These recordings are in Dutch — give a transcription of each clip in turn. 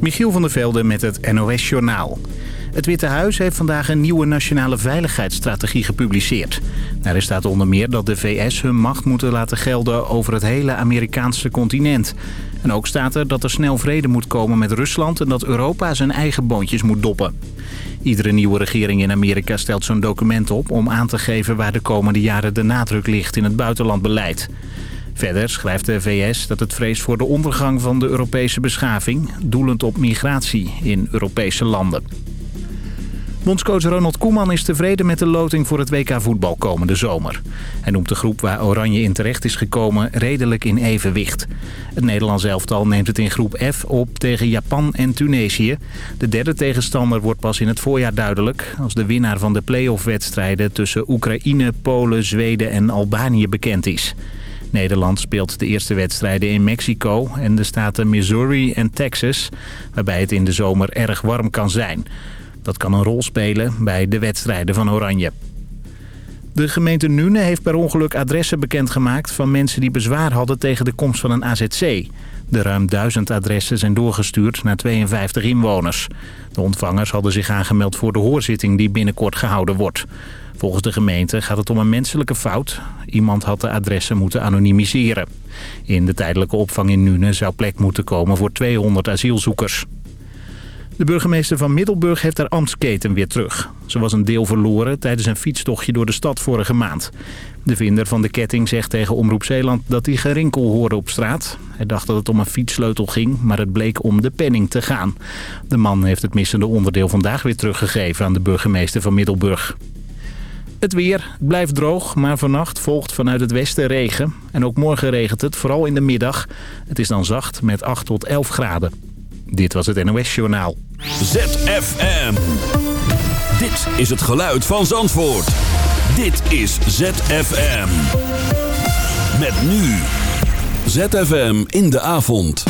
Michiel van der Velde met het NOS-journaal. Het Witte Huis heeft vandaag een nieuwe nationale veiligheidsstrategie gepubliceerd. Daarin staat onder meer dat de VS hun macht moeten laten gelden over het hele Amerikaanse continent. En ook staat er dat er snel vrede moet komen met Rusland en dat Europa zijn eigen boontjes moet doppen. Iedere nieuwe regering in Amerika stelt zo'n document op om aan te geven waar de komende jaren de nadruk ligt in het buitenlandbeleid. Verder schrijft de VS dat het vreest voor de ondergang van de Europese beschaving... doelend op migratie in Europese landen. Bondscoach Ronald Koeman is tevreden met de loting voor het WK voetbal komende zomer. Hij noemt de groep waar Oranje in terecht is gekomen redelijk in evenwicht. Het Nederlands elftal neemt het in groep F op tegen Japan en Tunesië. De derde tegenstander wordt pas in het voorjaar duidelijk... als de winnaar van de play-off wedstrijden tussen Oekraïne, Polen, Zweden en Albanië bekend is. Nederland speelt de eerste wedstrijden in Mexico en de staten Missouri en Texas... waarbij het in de zomer erg warm kan zijn. Dat kan een rol spelen bij de wedstrijden van Oranje. De gemeente Nune heeft per ongeluk adressen bekendgemaakt van mensen die bezwaar hadden tegen de komst van een AZC. De ruim duizend adressen zijn doorgestuurd naar 52 inwoners. De ontvangers hadden zich aangemeld voor de hoorzitting die binnenkort gehouden wordt. Volgens de gemeente gaat het om een menselijke fout. Iemand had de adressen moeten anonimiseren. In de tijdelijke opvang in Nune zou plek moeten komen voor 200 asielzoekers. De burgemeester van Middelburg heeft haar ambtsketen weer terug. Ze was een deel verloren tijdens een fietstochtje door de stad vorige maand. De vinder van de ketting zegt tegen Omroep Zeeland dat hij gerinkel hoorde op straat. Hij dacht dat het om een fietssleutel ging, maar het bleek om de penning te gaan. De man heeft het missende onderdeel vandaag weer teruggegeven aan de burgemeester van Middelburg. Het weer blijft droog, maar vannacht volgt vanuit het westen regen. En ook morgen regent het, vooral in de middag. Het is dan zacht met 8 tot 11 graden. Dit was het NOS Journaal. ZFM. Dit is het geluid van Zandvoort. Dit is ZFM. Met nu. ZFM in de avond.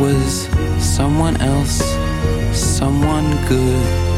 was someone else, someone good.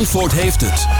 Zandvoort heeft het.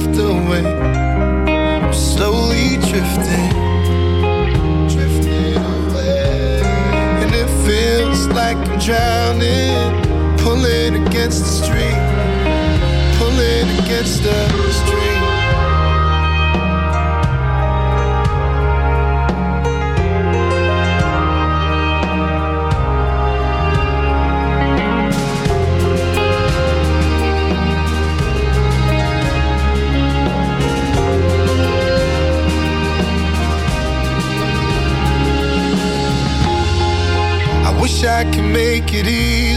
swept away. I'm slowly drifting, drifting away. And it feels like I'm drowning, pulling against the street, pulling against the street. take it easy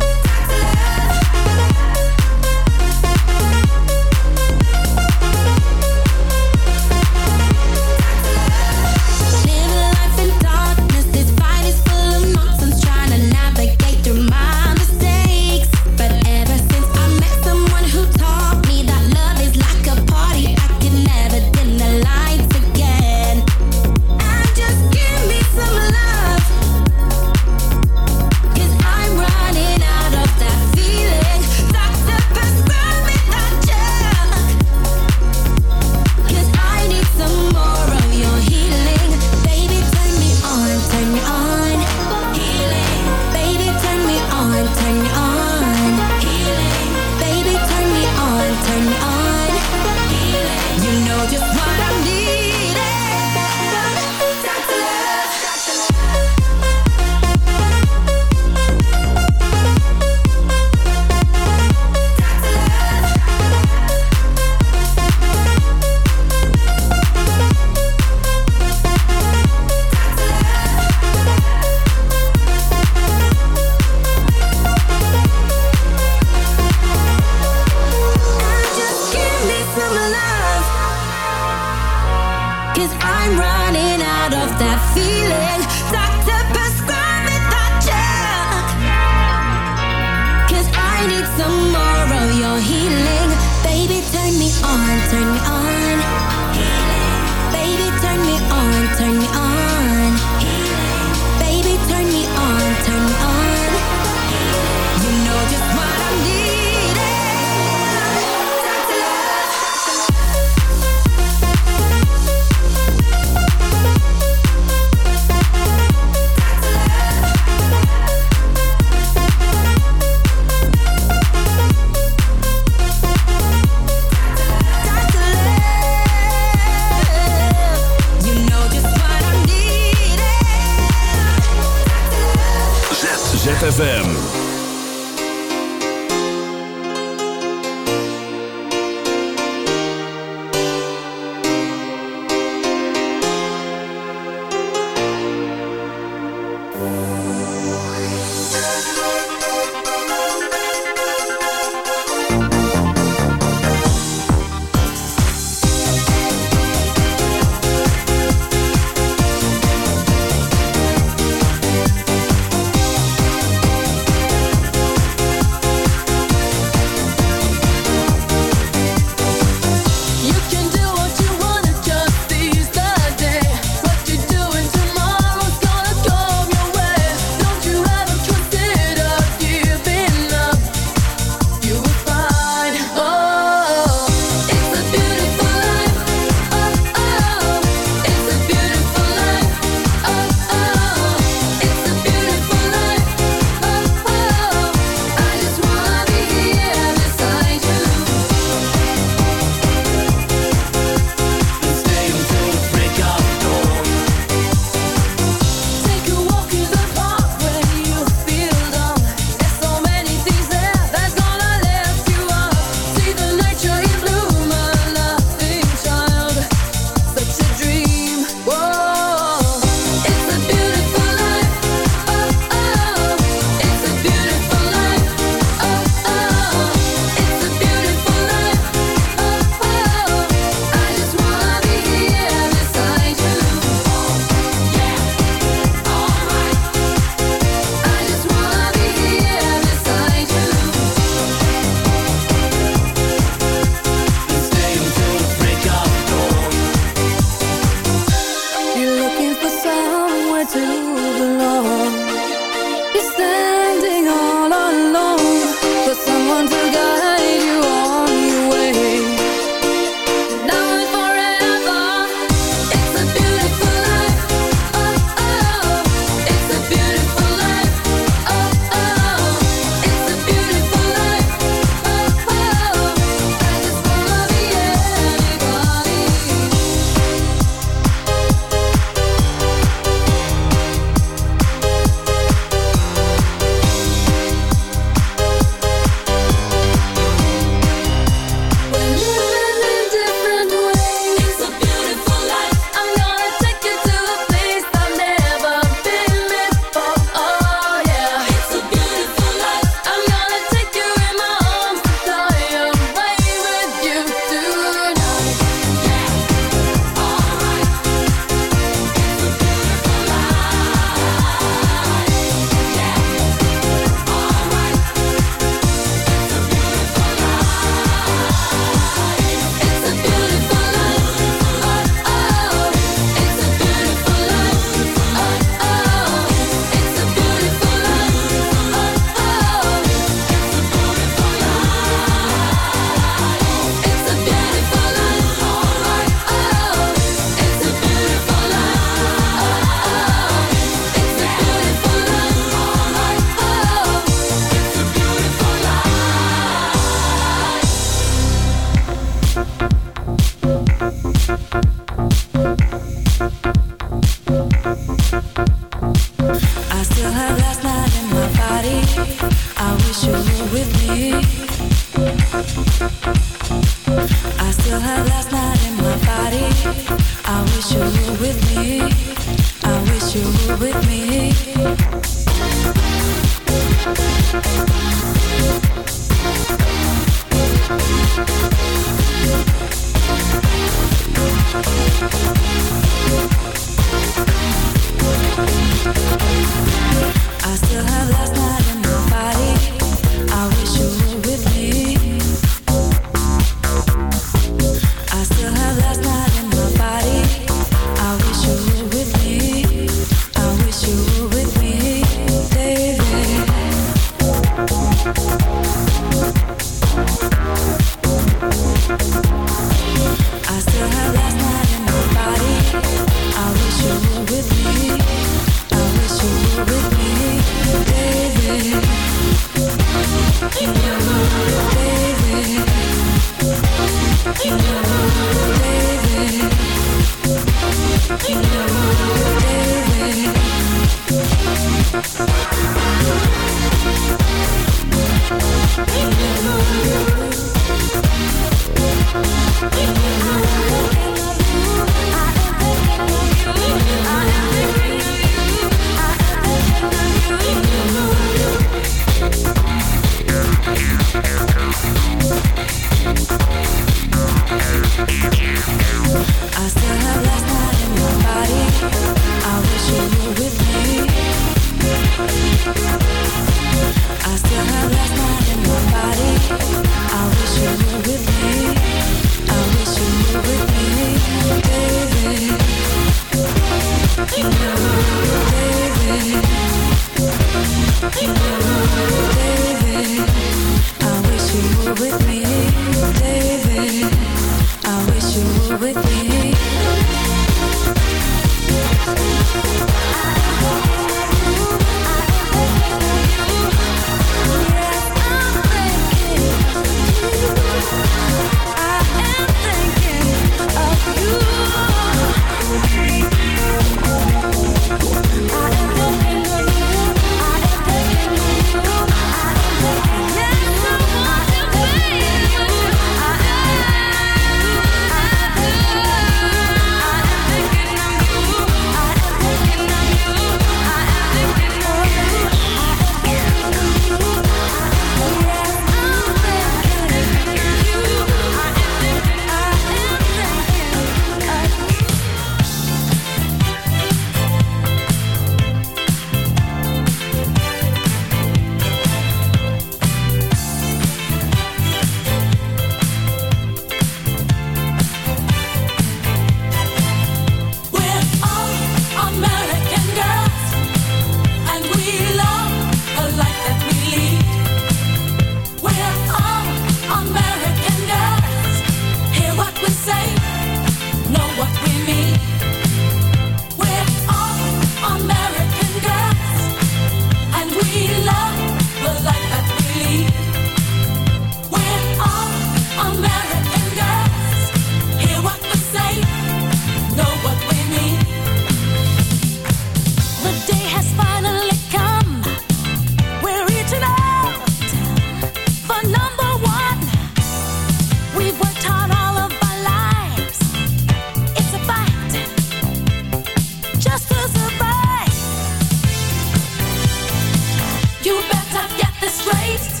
You better get this straight.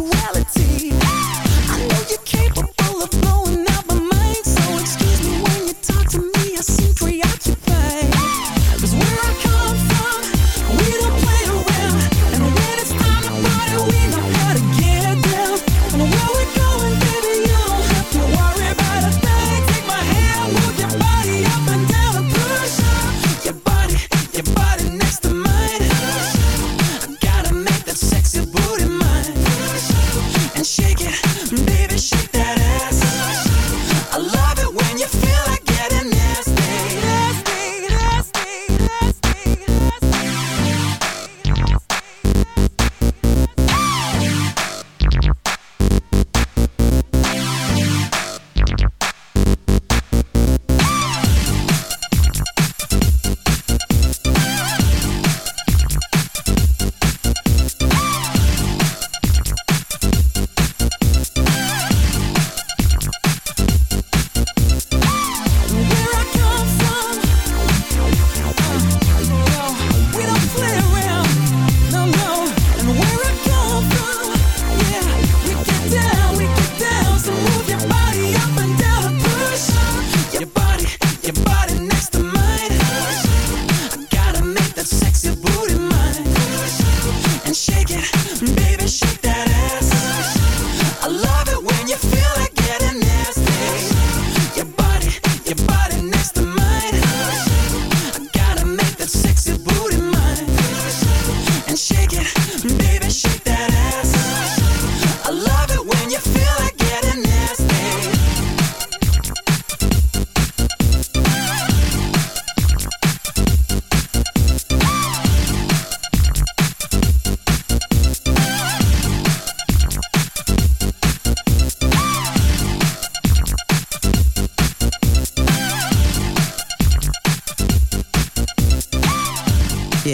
sexuality.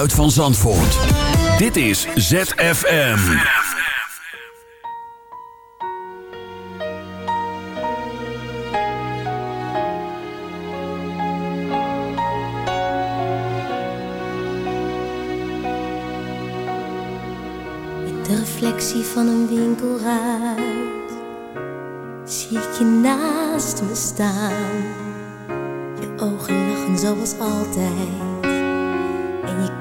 geluid van Zandvoort. Dit is ZFM. Met de reflectie van een winkelruit zie ik je naast me staan. Je ogen lachen zoals altijd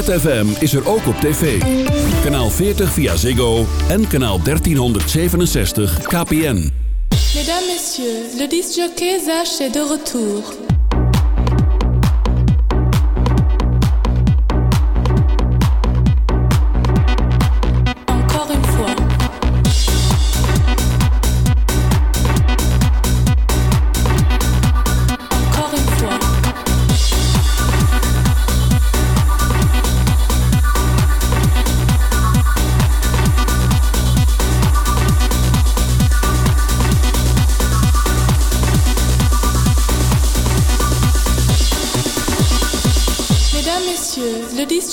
ZFM is er ook op tv. Kanaal 40 via Ziggo en kanaal 1367 KPN. Mesdames, Messieurs, le disjockey Zach est de retour.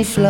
me fly.